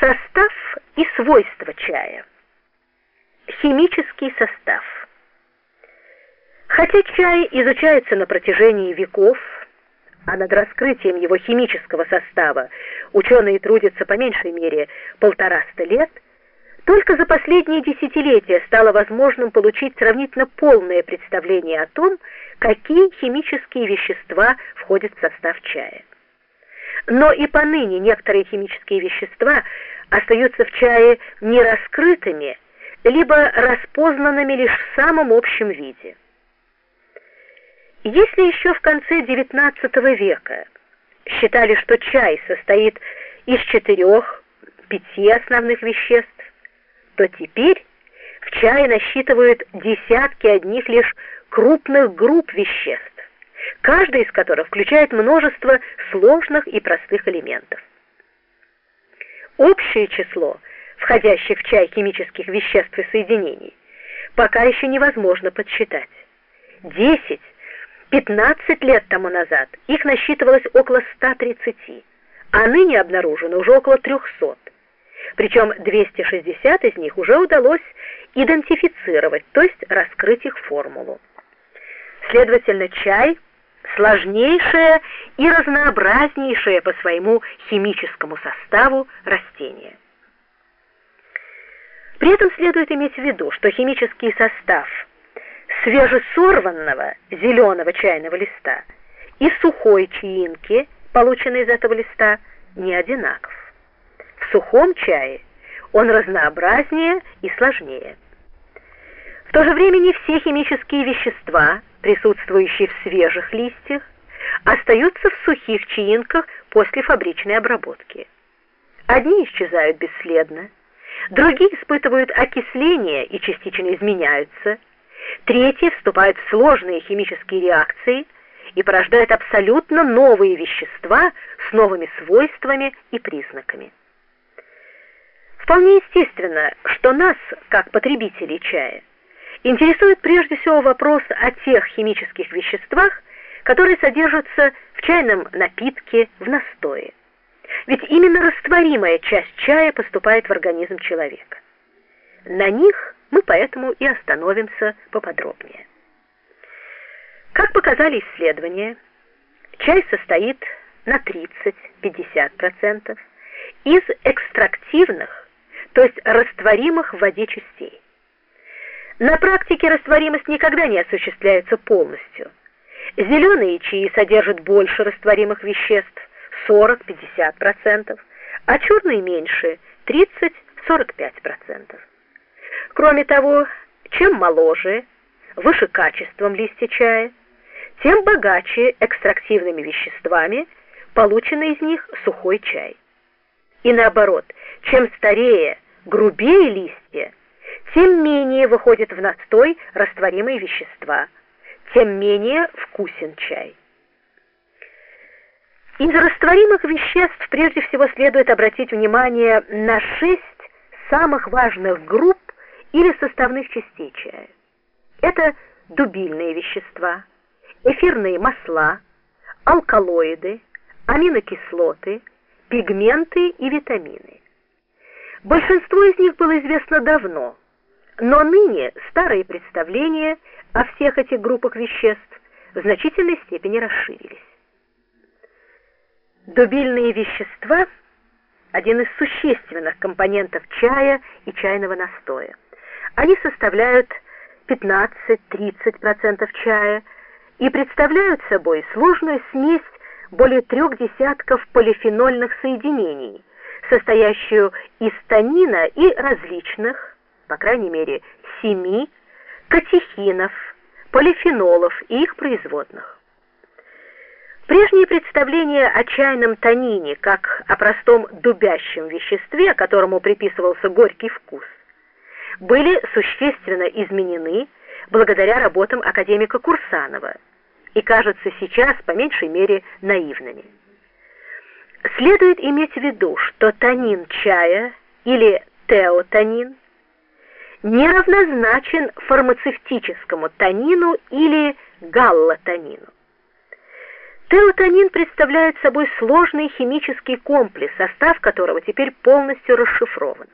Состав и свойства чая. Химический состав. Хотя чай изучается на протяжении веков, а над раскрытием его химического состава ученые трудятся по меньшей мере полтораста лет, только за последние десятилетия стало возможным получить сравнительно полное представление о том, какие химические вещества входят в состав чая. Но и поныне некоторые химические вещества остаются в чае нераскрытыми, либо распознанными лишь в самом общем виде. Если еще в конце XIX века считали, что чай состоит из четырех-пяти основных веществ, то теперь в чае насчитывают десятки одних лишь крупных групп веществ каждый из которых включает множество сложных и простых элементов. Общее число входящих в чай химических веществ и соединений пока еще невозможно подсчитать. 10, 15 лет тому назад их насчитывалось около 130, а ныне обнаружено уже около 300. Причем 260 из них уже удалось идентифицировать, то есть раскрыть их формулу. Следовательно, чай сложнейшее и разнообразнейшее по своему химическому составу растение. При этом следует иметь в виду, что химический состав свежесорванного зеленого чайного листа и сухой чаинки, полученной из этого листа, не одинаков. В сухом чае он разнообразнее и сложнее. В то же время не все химические вещества присутствующие в свежих листьях, остаются в сухих чаинках после фабричной обработки. Одни исчезают бесследно, другие испытывают окисление и частично изменяются, третьи вступают в сложные химические реакции и порождают абсолютно новые вещества с новыми свойствами и признаками. Вполне естественно, что нас, как потребителей чая, интересует прежде всего вопрос о тех химических веществах, которые содержатся в чайном напитке, в настое. Ведь именно растворимая часть чая поступает в организм человека. На них мы поэтому и остановимся поподробнее. Как показали исследования, чай состоит на 30-50% из экстрактивных, то есть растворимых в воде частей. На практике растворимость никогда не осуществляется полностью. Зеленые чаи содержат больше растворимых веществ 40-50%, а черные меньше 30-45%. Кроме того, чем моложе, выше качеством листья чая, тем богаче экстрактивными веществами полученный из них сухой чай. И наоборот, чем старее, грубее листья, тем менее выходят в настой растворимые вещества, тем менее вкусен чай. Из растворимых веществ прежде всего следует обратить внимание на шесть самых важных групп или составных частей чая. Это дубильные вещества, эфирные масла, алкалоиды, аминокислоты, пигменты и витамины. Большинство из них было известно давно – но ныне старые представления о всех этих группах веществ в значительной степени расширились. Дубильные вещества – один из существенных компонентов чая и чайного настоя. Они составляют 15-30% чая и представляют собой сложную смесь более трех десятков полифенольных соединений, состоящую из танина и различных по крайней мере, семи катехинов, полифенолов и их производных. Прежние представления о чайном танине как о простом дубящем веществе, которому приписывался горький вкус, были существенно изменены благодаря работам академика Курсанова и кажутся сейчас по меньшей мере наивными. Следует иметь в виду, что танин чая или теотанин неравнозначен фармацевтическому танину или галлотанину. Теотонин представляет собой сложный химический комплекс, состав которого теперь полностью расшифрован.